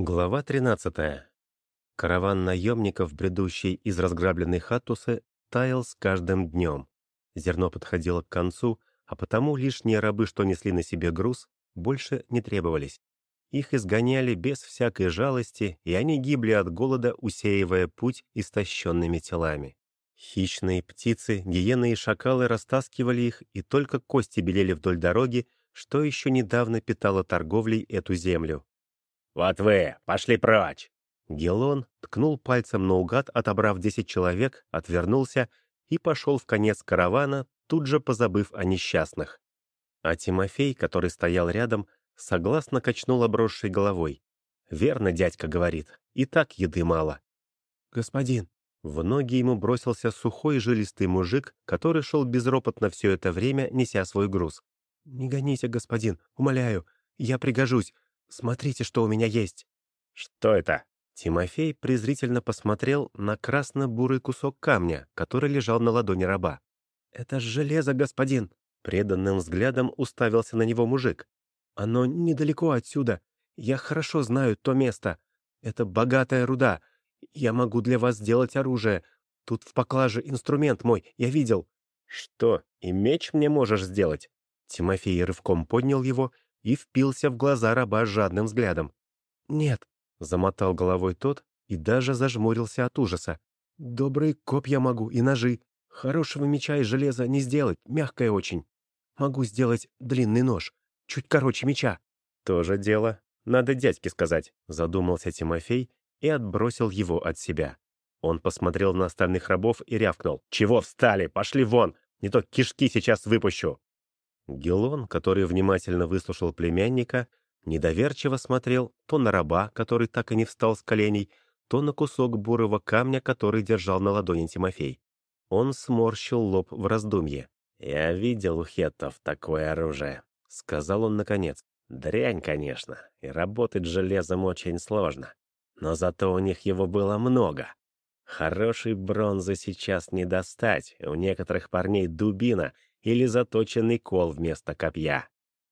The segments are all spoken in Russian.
Глава 13. Караван наемников, бредущий из разграбленной хатусы, таял с каждым днем. Зерно подходило к концу, а потому лишние рабы, что несли на себе груз, больше не требовались. Их изгоняли без всякой жалости, и они гибли от голода, усеивая путь истощенными телами. Хищные птицы, гиены и шакалы растаскивали их, и только кости белели вдоль дороги, что еще недавно питало торговлей эту землю. «Вот вы, пошли прочь!» Гелон ткнул пальцем наугад, отобрав десять человек, отвернулся и пошел в конец каравана, тут же позабыв о несчастных. А Тимофей, который стоял рядом, согласно качнул обросшей головой. «Верно, дядька говорит, и так еды мало». «Господин!» В ноги ему бросился сухой жилистый мужик, который шел безропотно все это время, неся свой груз. «Не гоните, господин, умоляю, я пригожусь, Смотрите, что у меня есть». «Что это?» Тимофей презрительно посмотрел на красно-бурый кусок камня, который лежал на ладони раба. «Это железо, господин!» Преданным взглядом уставился на него мужик. «Оно недалеко отсюда. Я хорошо знаю то место. Это богатая руда. Я могу для вас сделать оружие. Тут в поклаже инструмент мой, я видел». «Что, и меч мне можешь сделать?» Тимофей рывком поднял его и впился в глаза раба жадным взглядом. «Нет», — замотал головой тот и даже зажмурился от ужаса. «Добрые копья могу и ножи. Хорошего меча из железа не сделать, мягкое очень. Могу сделать длинный нож, чуть короче меча». «Тоже дело. Надо дядьке сказать», — задумался Тимофей и отбросил его от себя. Он посмотрел на остальных рабов и рявкнул. «Чего встали? Пошли вон! Не то кишки сейчас выпущу!» Гелон, который внимательно выслушал племянника, недоверчиво смотрел то на раба, который так и не встал с коленей, то на кусок бурого камня, который держал на ладони Тимофей. Он сморщил лоб в раздумье. «Я видел у хеттов такое оружие», — сказал он наконец. «Дрянь, конечно, и работать железом очень сложно. Но зато у них его было много. Хорошей бронзы сейчас не достать, у некоторых парней дубина — или заточенный кол вместо копья.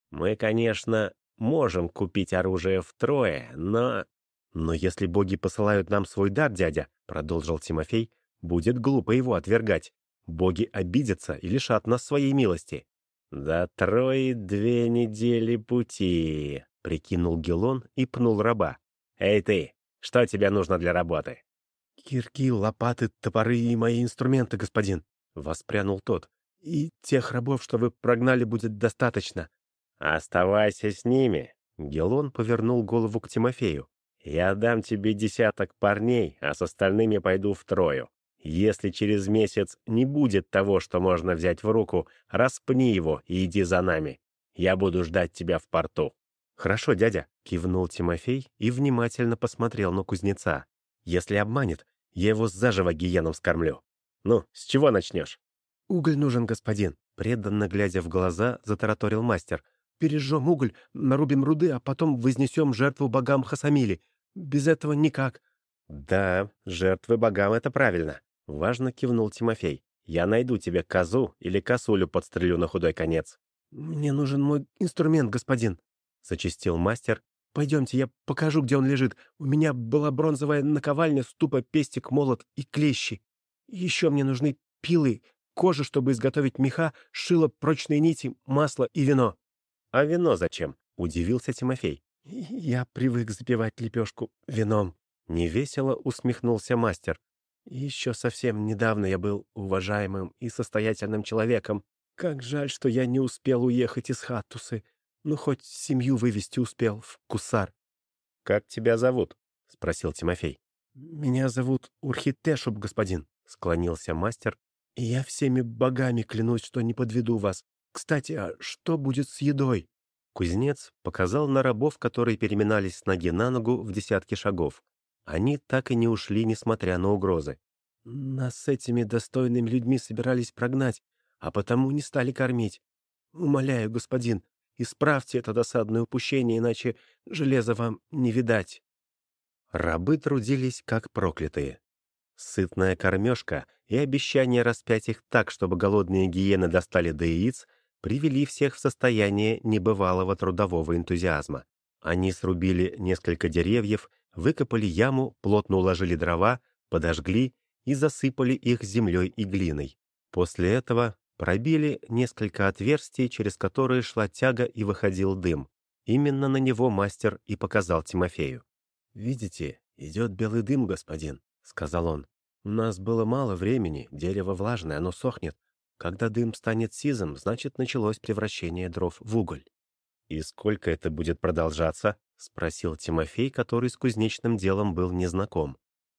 Мы, конечно, можем купить оружие втрое, но... «Но если боги посылают нам свой дар, дядя», — продолжил Тимофей, — «будет глупо его отвергать. Боги обидятся и лишат нас своей милости». «Да трое две недели пути», — прикинул Гелон и пнул раба. «Эй ты, что тебе нужно для работы?» «Кирки, лопаты, топоры и мои инструменты, господин», — воспрянул тот. И тех рабов, что вы прогнали, будет достаточно». «Оставайся с ними», — Гелон повернул голову к Тимофею. «Я дам тебе десяток парней, а с остальными пойду втрою. Если через месяц не будет того, что можно взять в руку, распни его и иди за нами. Я буду ждать тебя в порту». «Хорошо, дядя», — кивнул Тимофей и внимательно посмотрел на кузнеца. «Если обманет, я его заживо гиеном скормлю. Ну, с чего начнешь?» «Уголь нужен, господин», — преданно глядя в глаза, затараторил мастер. «Пережжем уголь, нарубим руды, а потом вознесем жертву богам Хасамили. Без этого никак». «Да, жертвы богам — это правильно», — важно кивнул Тимофей. «Я найду тебе козу или косулю подстрелю на худой конец». «Мне нужен мой инструмент, господин», — зачистил мастер. «Пойдемте, я покажу, где он лежит. У меня была бронзовая наковальня, ступа, пестик, молот и клещи. Еще мне нужны пилы, кожи, чтобы изготовить меха, шило, прочные нити, масло и вино. — А вино зачем? — удивился Тимофей. — Я привык запивать лепешку вином. Невесело усмехнулся мастер. Еще совсем недавно я был уважаемым и состоятельным человеком. Как жаль, что я не успел уехать из Хаттусы. Ну, хоть семью вывести успел в Кусар. — Как тебя зовут? — спросил Тимофей. — Меня зовут Урхитешуб, господин, — склонился мастер я всеми богами клянусь, что не подведу вас. Кстати, а что будет с едой?» Кузнец показал на рабов, которые переминались с ноги на ногу в десятки шагов. Они так и не ушли, несмотря на угрозы. «Нас с этими достойными людьми собирались прогнать, а потому не стали кормить. Умоляю, господин, исправьте это досадное упущение, иначе железа вам не видать». Рабы трудились, как проклятые. Сытная кормежка и обещание распять их так, чтобы голодные гиены достали до яиц, привели всех в состояние небывалого трудового энтузиазма. Они срубили несколько деревьев, выкопали яму, плотно уложили дрова, подожгли и засыпали их землей и глиной. После этого пробили несколько отверстий, через которые шла тяга и выходил дым. Именно на него мастер и показал Тимофею. «Видите, идет белый дым, господин», — сказал он. «У нас было мало времени, дерево влажное, оно сохнет. Когда дым станет сизым, значит, началось превращение дров в уголь». «И сколько это будет продолжаться?» — спросил Тимофей, который с кузнечным делом был незнаком.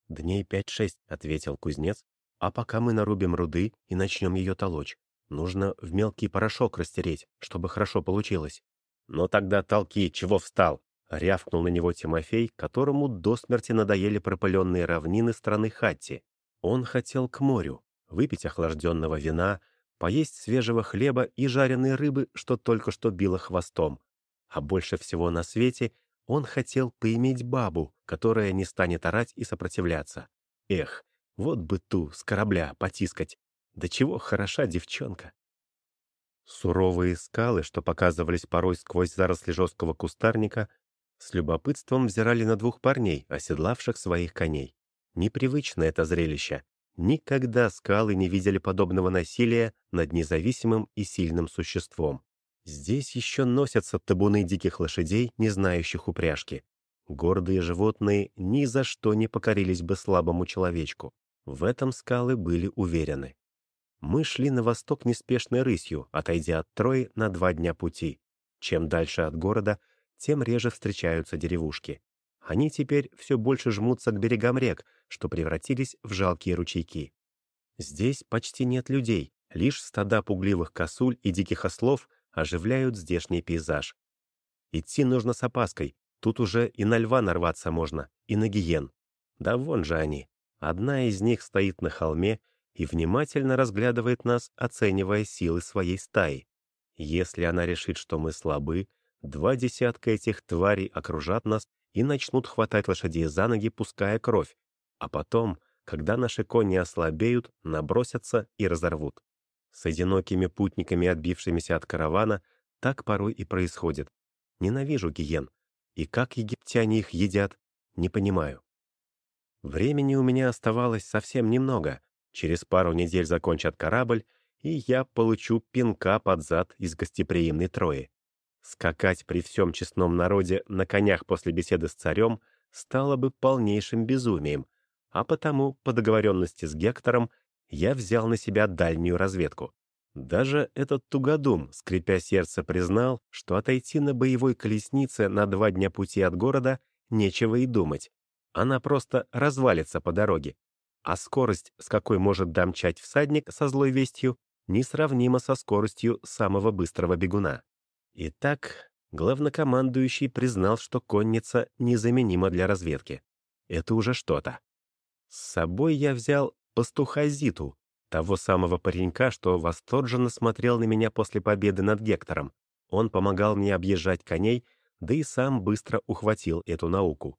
«Дней пять-шесть», — ответил кузнец. «А пока мы нарубим руды и начнем ее толочь, нужно в мелкий порошок растереть, чтобы хорошо получилось». «Но тогда толки, чего встал?» — рявкнул на него Тимофей, которому до смерти надоели пропыленные равнины страны Хатти. Он хотел к морю, выпить охлажденного вина, поесть свежего хлеба и жареной рыбы, что только что било хвостом. А больше всего на свете он хотел поиметь бабу, которая не станет орать и сопротивляться. Эх, вот бы ту с корабля потискать. Да чего хороша девчонка. Суровые скалы, что показывались порой сквозь заросли жесткого кустарника, с любопытством взирали на двух парней, оседлавших своих коней. Непривычно это зрелище. Никогда скалы не видели подобного насилия над независимым и сильным существом. Здесь еще носятся табуны диких лошадей, не знающих упряжки. Гордые животные ни за что не покорились бы слабому человечку. В этом скалы были уверены. Мы шли на восток неспешной рысью, отойдя от Трои на два дня пути. Чем дальше от города, тем реже встречаются деревушки. Они теперь все больше жмутся к берегам рек, что превратились в жалкие ручейки. Здесь почти нет людей, лишь стада пугливых косуль и диких ослов оживляют здешний пейзаж. Идти нужно с опаской, тут уже и на льва нарваться можно, и на гиен. Да вон же они. Одна из них стоит на холме и внимательно разглядывает нас, оценивая силы своей стаи. Если она решит, что мы слабы, два десятка этих тварей окружат нас и начнут хватать лошадей за ноги, пуская кровь, а потом, когда наши кони ослабеют, набросятся и разорвут. С одинокими путниками, отбившимися от каравана, так порой и происходит. Ненавижу гиен. И как египтяне их едят, не понимаю. Времени у меня оставалось совсем немного. Через пару недель закончат корабль, и я получу пинка под зад из гостеприимной Трои. Скакать при всем честном народе на конях после беседы с царем стало бы полнейшим безумием, а потому, по договоренности с Гектором, я взял на себя дальнюю разведку. Даже этот тугодум, скрипя сердце, признал, что отойти на боевой колеснице на два дня пути от города нечего и думать. Она просто развалится по дороге. А скорость, с какой может домчать всадник со злой вестью, несравнима со скоростью самого быстрого бегуна. Итак, главнокомандующий признал, что конница незаменима для разведки. Это уже что-то. С собой я взял пастуха Зиту, того самого паренька, что восторженно смотрел на меня после победы над Гектором. Он помогал мне объезжать коней, да и сам быстро ухватил эту науку.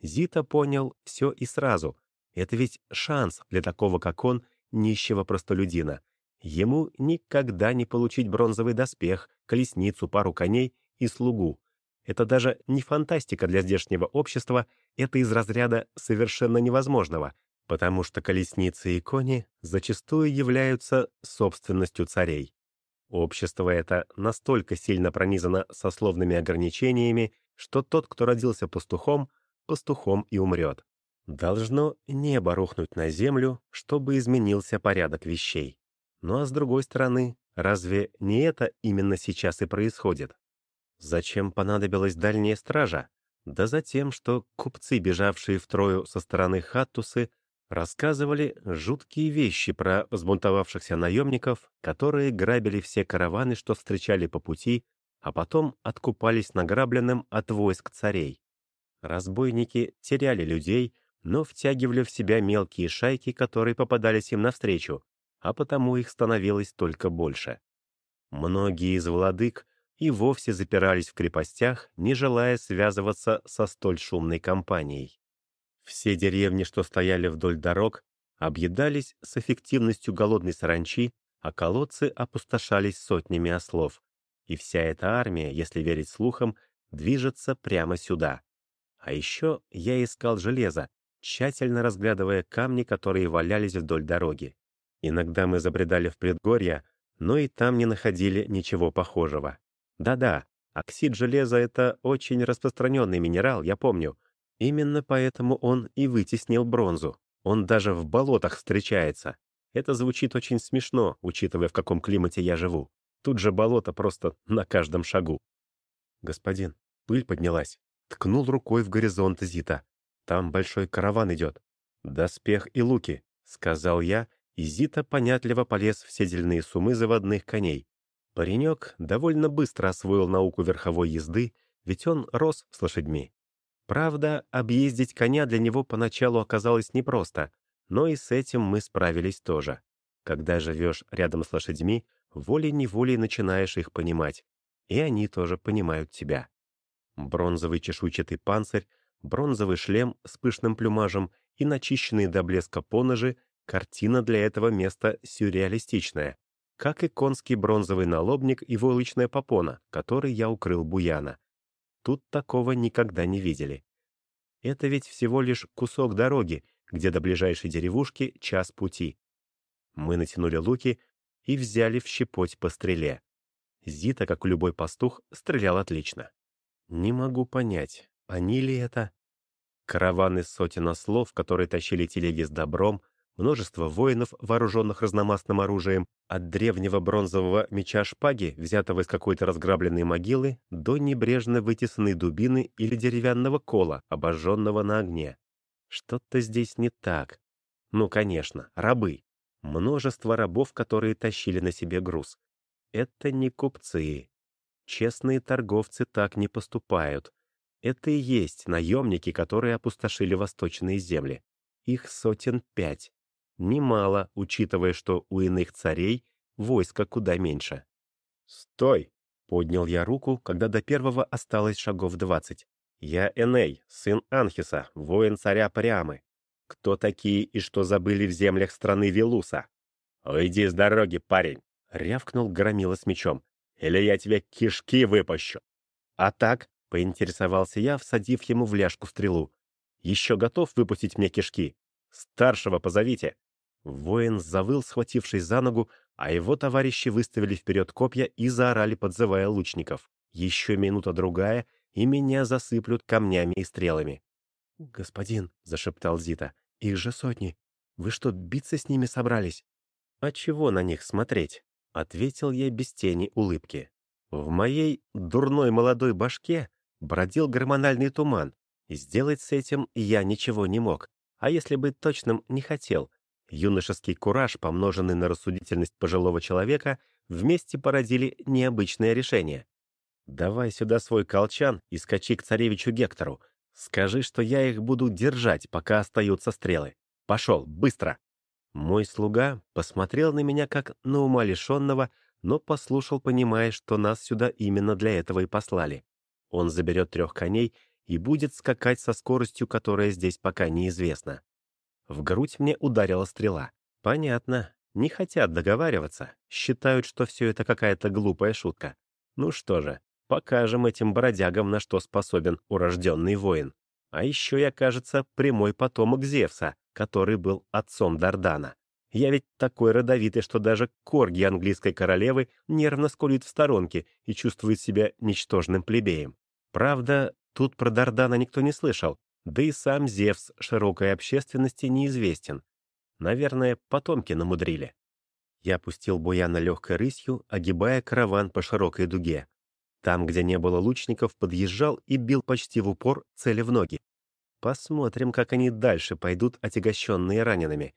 Зита понял все и сразу. Это ведь шанс для такого, как он, нищего простолюдина. Ему никогда не получить бронзовый доспех, колесницу, пару коней и слугу. Это даже не фантастика для здешнего общества, это из разряда совершенно невозможного — потому что колесницы и кони зачастую являются собственностью царей. Общество это настолько сильно пронизано сословными ограничениями, что тот, кто родился пастухом, пастухом и умрет. Должно небо рухнуть на землю, чтобы изменился порядок вещей. Ну а с другой стороны, разве не это именно сейчас и происходит? Зачем понадобилась дальняя стража? Да за тем, что купцы, бежавшие в Трою со стороны Хаттусы, рассказывали жуткие вещи про взбунтовавшихся наемников, которые грабили все караваны, что встречали по пути, а потом откупались награбленным от войск царей. Разбойники теряли людей, но втягивали в себя мелкие шайки, которые попадались им навстречу, а потому их становилось только больше. Многие из владык и вовсе запирались в крепостях, не желая связываться со столь шумной компанией. Все деревни, что стояли вдоль дорог, объедались с эффективностью голодной саранчи, а колодцы опустошались сотнями ослов. И вся эта армия, если верить слухам, движется прямо сюда. А еще я искал железо, тщательно разглядывая камни, которые валялись вдоль дороги. Иногда мы забредали в предгорья, но и там не находили ничего похожего. Да-да, оксид железа — это очень распространенный минерал, я помню. Именно поэтому он и вытеснил бронзу. Он даже в болотах встречается. Это звучит очень смешно, учитывая, в каком климате я живу. Тут же болото просто на каждом шагу. «Господин, пыль поднялась», — ткнул рукой в горизонт Зита. «Там большой караван идет. Доспех и луки», — сказал я, и Зита понятливо полез в седельные сумы заводных коней. Паренек довольно быстро освоил науку верховой езды, ведь он рос с лошадьми. Правда, объездить коня для него поначалу оказалось непросто, но и с этим мы справились тоже. Когда живешь рядом с лошадьми, волей-неволей начинаешь их понимать. И они тоже понимают тебя. Бронзовый чешуйчатый панцирь, бронзовый шлем с пышным плюмажем и начищенные до блеска поножи — картина для этого места сюрреалистичная, как и конский бронзовый налобник и войлочная попона, который я укрыл буяна. Тут такого никогда не видели. Это ведь всего лишь кусок дороги, где до ближайшей деревушки час пути. Мы натянули луки и взяли в щепоть по стреле. Зита, как любой пастух, стрелял отлично. Не могу понять, они ли это? Караваны сотен ослов, которые тащили телеги с добром, множество воинов, вооруженных разномастным оружием, от древнего бронзового меча шпаги, взятого из какой-то разграбленной могилы, до небрежно вытесанной дубины или деревянного кола, обожженного на огне. Что-то здесь не так. Ну, конечно, рабы. Множество рабов, которые тащили на себе груз. Это не купцы. Честные торговцы так не поступают. Это и есть наемники, которые опустошили восточные земли. Их сотен пять. Немало, учитывая, что у иных царей войска куда меньше. «Стой!» — поднял я руку, когда до первого осталось шагов двадцать. «Я Эней, сын Анхиса, воин царя Прямы. Кто такие и что забыли в землях страны Вилуса?» «Уйди с дороги, парень!» — рявкнул Громила с мечом. «Или я тебе кишки выпущу!» «А так?» — поинтересовался я, всадив ему в ляжку стрелу. «Еще готов выпустить мне кишки? Старшего позовите!» Воин завыл, схватившись за ногу, а его товарищи выставили вперед копья и заорали, подзывая лучников. Еще минута-другая, и меня засыплют камнями и стрелами. «Господин», — зашептал Зита, — «их же сотни. Вы что, биться с ними собрались?» «А чего на них смотреть?» — ответил я без тени улыбки. В моей дурной молодой башке бродил гормональный туман, сделать с этим я ничего не мог. А если быть точным, не хотел. Юношеский кураж, помноженный на рассудительность пожилого человека, вместе породили необычное решение. «Давай сюда свой колчан и скачи к царевичу Гектору. Скажи, что я их буду держать, пока остаются стрелы. Пошел, быстро!» Мой слуга посмотрел на меня как на ума лишенного, но послушал, понимая, что нас сюда именно для этого и послали. Он заберет трех коней и будет скакать со скоростью, которая здесь пока неизвестна. В грудь мне ударила стрела. Понятно. Не хотят договариваться. Считают, что все это какая-то глупая шутка. Ну что же, покажем этим бродягам, на что способен урожденный воин. А еще я, кажется, прямой потомок Зевса, который был отцом Дардана. Я ведь такой родовитый, что даже корги английской королевы нервно скулит в сторонке и чувствует себя ничтожным плебеем. Правда, тут про Дардана никто не слышал, да и сам Зевс широкой общественности неизвестен. Наверное, потомки намудрили. Я пустил Буяна легкой рысью, огибая караван по широкой дуге. Там, где не было лучников, подъезжал и бил почти в упор, цели в ноги. Посмотрим, как они дальше пойдут, отягощенные ранеными.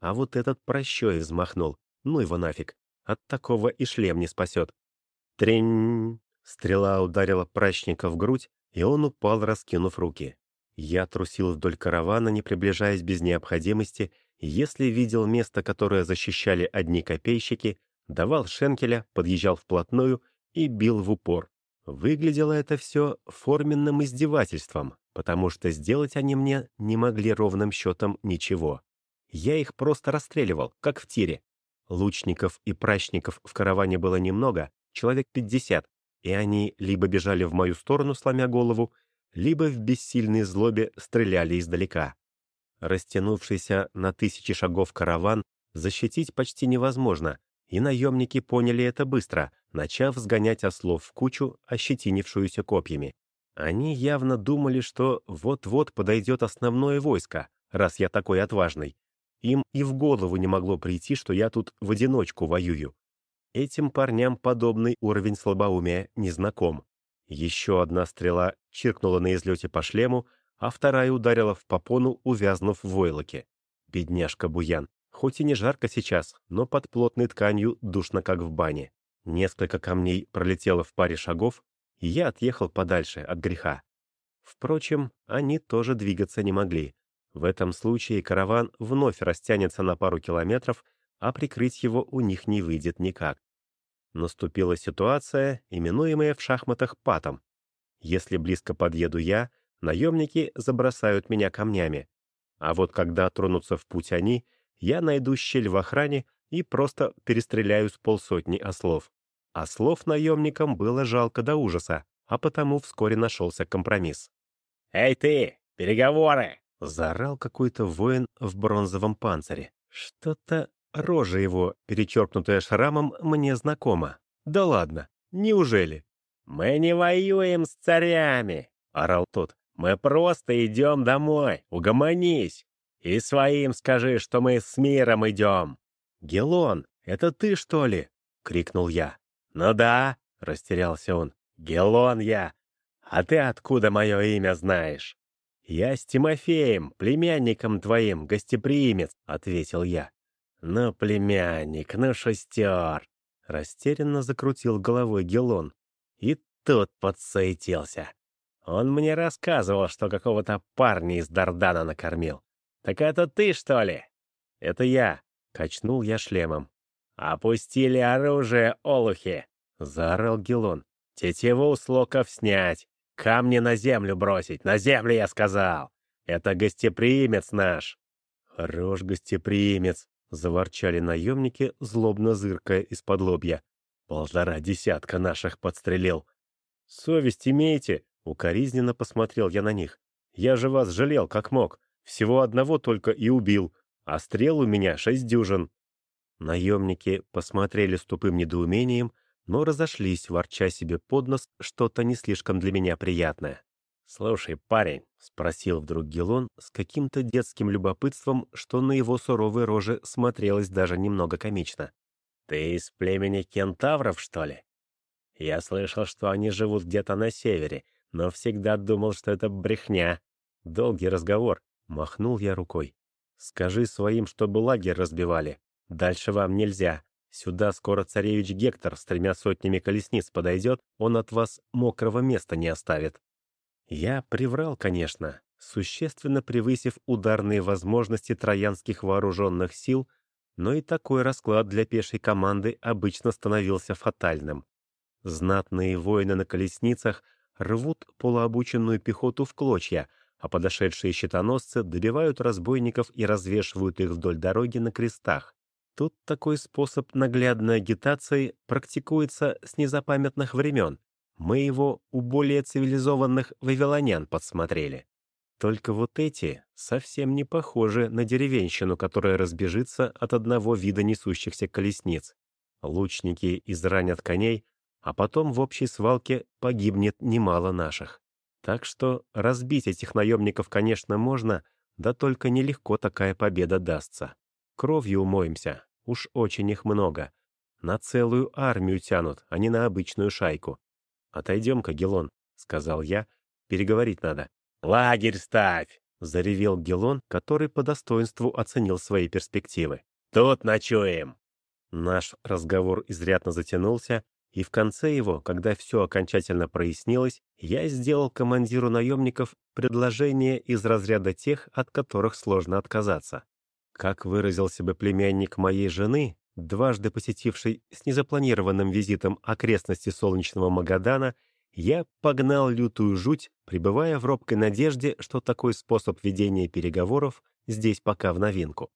А вот этот прощой взмахнул. Ну его нафиг. От такого и шлем не спасет. Трень! Стрела ударила прачника в грудь, и он упал, раскинув руки. Я трусил вдоль каравана, не приближаясь без необходимости, если видел место, которое защищали одни копейщики, давал шенкеля, подъезжал вплотную и бил в упор. Выглядело это все форменным издевательством, потому что сделать они мне не могли ровным счетом ничего. Я их просто расстреливал, как в тире. Лучников и прачников в караване было немного, человек 50, и они либо бежали в мою сторону, сломя голову, либо в бессильной злобе стреляли издалека. Растянувшийся на тысячи шагов караван защитить почти невозможно, и наемники поняли это быстро, начав сгонять ослов в кучу, ощетинившуюся копьями. Они явно думали, что вот-вот подойдет основное войско, раз я такой отважный. Им и в голову не могло прийти, что я тут в одиночку воюю. Этим парням подобный уровень слабоумия не знаком. Еще одна стрела чиркнула на излете по шлему, а вторая ударила в попону, увязнув в войлоке. Бедняжка Буян. Хоть и не жарко сейчас, но под плотной тканью душно, как в бане. Несколько камней пролетело в паре шагов, и я отъехал подальше от греха. Впрочем, они тоже двигаться не могли. В этом случае караван вновь растянется на пару километров, а прикрыть его у них не выйдет никак. Наступила ситуация, именуемая в шахматах патом. Если близко подъеду я, наемники забросают меня камнями. А вот когда тронутся в путь они, я найду щель в охране и просто перестреляю с полсотни ослов. Ослов наемникам было жалко до ужаса, а потому вскоре нашелся компромисс. «Эй ты, переговоры!» — заорал какой-то воин в бронзовом панцире. Что-то рожа его, перечеркнутая шрамом, мне знакома. Да ладно, неужели? «Мы не воюем с царями!» — орал тот. «Мы просто идем домой, угомонись!» И своим скажи, что мы с миром идем!» «Гелон, это ты, что ли?» — крикнул я. «Ну да», — растерялся он. «Гелон я. А ты откуда мое имя знаешь?» «Я с Тимофеем, племянником твоим, гостеприимец», — ответил я. «Ну, племянник, ну шестер!» — растерянно закрутил головой Гелон. И тут подсуетился. Он мне рассказывал, что какого-то парня из Дардана накормил. «Так это ты, что ли?» «Это я», — качнул я шлемом. «Опустили оружие, олухи!» — заорал Гелон. «Тетиву с локов снять! Камни на землю бросить! На землю, я сказал! Это гостеприимец наш!» «Хорош гостеприимец!» — заворчали наемники, злобно зыркая из-под лобья. «Полтора десятка наших подстрелил!» «Совесть имеете?» — укоризненно посмотрел я на них. «Я же вас жалел, как мог. Всего одного только и убил, а стрел у меня шесть дюжин». Наемники посмотрели с тупым недоумением, но разошлись, ворча себе под нос что-то не слишком для меня приятное. «Слушай, парень», — спросил вдруг Гелон с каким-то детским любопытством, что на его суровой роже смотрелось даже немного комично. «Ты из племени кентавров, что ли? Я слышал, что они живут где-то на севере, но всегда думал, что это брехня. Долгий разговор. Махнул я рукой. «Скажи своим, чтобы лагерь разбивали. Дальше вам нельзя. Сюда скоро царевич Гектор с тремя сотнями колесниц подойдет, он от вас мокрого места не оставит». Я приврал, конечно, существенно превысив ударные возможности троянских вооруженных сил, но и такой расклад для пешей команды обычно становился фатальным. Знатные воины на колесницах рвут полуобученную пехоту в клочья — а подошедшие щитоносцы добивают разбойников и развешивают их вдоль дороги на крестах. Тут такой способ наглядной агитации практикуется с незапамятных времен. Мы его у более цивилизованных вавилонян подсмотрели. Только вот эти совсем не похожи на деревенщину, которая разбежится от одного вида несущихся колесниц. Лучники изранят коней, а потом в общей свалке погибнет немало наших. Так что разбить этих наемников, конечно, можно, да только нелегко такая победа дастся. Кровью умоемся, уж очень их много. На целую армию тянут, а не на обычную шайку. «Отойдем-ка, Гелон», — сказал я, — «переговорить надо». «Лагерь ставь!» — заревел Гелон, который по достоинству оценил свои перспективы. «Тут ночуем!» Наш разговор изрядно затянулся, и в конце его, когда все окончательно прояснилось, я сделал командиру наемников предложение из разряда тех, от которых сложно отказаться. Как выразился бы племянник моей жены, дважды посетивший с незапланированным визитом окрестности солнечного Магадана, я погнал лютую жуть, пребывая в робкой надежде, что такой способ ведения переговоров здесь пока в новинку.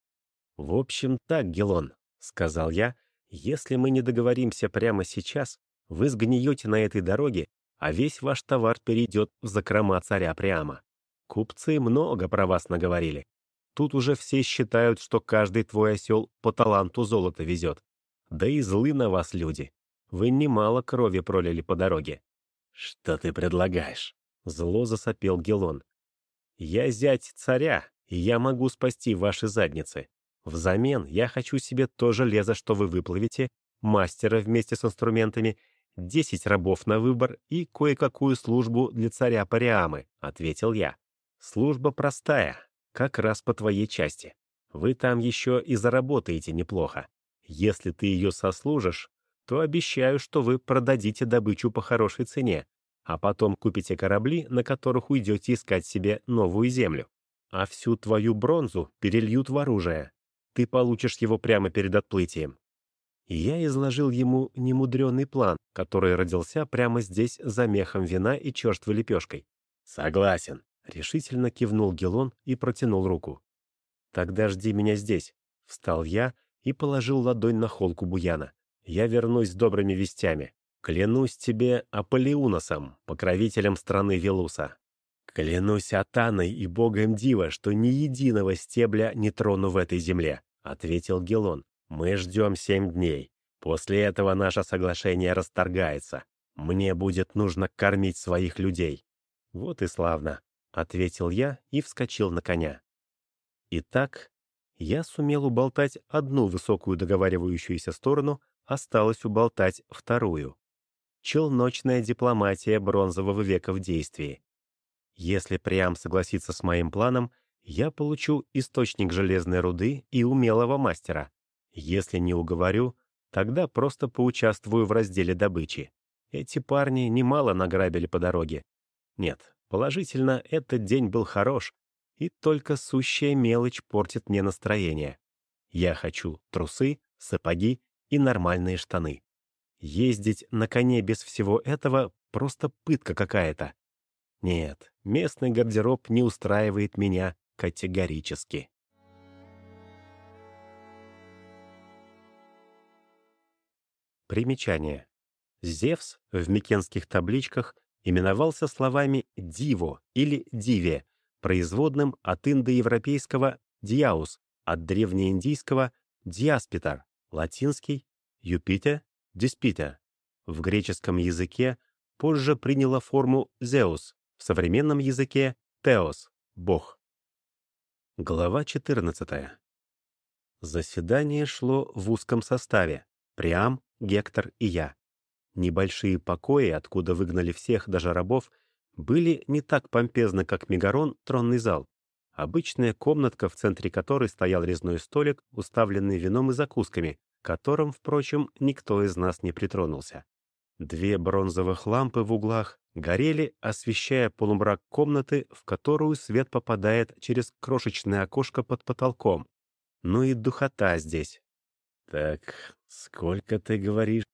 «В общем так, Гелон», — сказал я, если мы не договоримся прямо сейчас, Вы сгниете на этой дороге, а весь ваш товар перейдет в закрома царя прямо. Купцы много про вас наговорили. Тут уже все считают, что каждый твой осел по таланту золото везет. Да и злы на вас люди. Вы немало крови пролили по дороге. Что ты предлагаешь? Зло засопел Гелон. Я зять царя, и я могу спасти ваши задницы. Взамен я хочу себе то железо, что вы выплавите, мастера вместе с инструментами, десять рабов на выбор и кое-какую службу для царя Париамы, ответил я. Служба простая, как раз по твоей части. Вы там еще и заработаете неплохо. Если ты ее сослужишь, то обещаю, что вы продадите добычу по хорошей цене, а потом купите корабли, на которых уйдете искать себе новую землю. А всю твою бронзу перельют в оружие. Ты получишь его прямо перед отплытием. Я изложил ему немудренный план, который родился прямо здесь за мехом вина и черствой лепешкой. «Согласен», — решительно кивнул Гелон и протянул руку. «Тогда жди меня здесь», — встал я и положил ладонь на холку Буяна. «Я вернусь с добрыми вестями. Клянусь тебе Аполеуносом, покровителем страны Велуса. Клянусь Атаной и богом Дива, что ни единого стебля не трону в этой земле, — ответил Гелон. Мы ждем семь дней. После этого наше соглашение расторгается. Мне будет нужно кормить своих людей. Вот и славно, — ответил я и вскочил на коня. Итак, я сумел уболтать одну высокую договаривающуюся сторону, осталось уболтать вторую челночная дипломатия бронзового века в действии. Если Приам согласится с моим планом, я получу источник железной руды и умелого мастера. Если не уговорю, тогда просто поучаствую в разделе добычи. Эти парни немало награбили по дороге. Нет, положительно, этот день был хорош, и только сущая мелочь портит мне настроение. Я хочу трусы, сапоги и нормальные штаны. Ездить на коне без всего этого — просто пытка какая-то. Нет, местный гардероб не устраивает меня категорически. Примечание. Зевс в микенских табличках именовался словами «диво» или «диве», производным от индоевропейского «диаус», от древнеиндийского «диаспитар», латинский «Юпитер», Диспита в греческом языке позже приняла форму «зеус», в современном языке «теос» — «бог». Глава 14. Заседание шло в узком составе. Приам, Гектор и я. Небольшие покои, откуда выгнали всех, даже рабов, были не так помпезны, как Мегарон, тронный зал. Обычная комнатка, в центре которой стоял резной столик, уставленный вином и закусками, которым, впрочем, никто из нас не притронулся. Две бронзовых лампы в углах горели, освещая полумрак комнаты, в которую свет попадает через крошечное окошко под потолком. Ну и духота здесь. «Так, сколько, ты говоришь,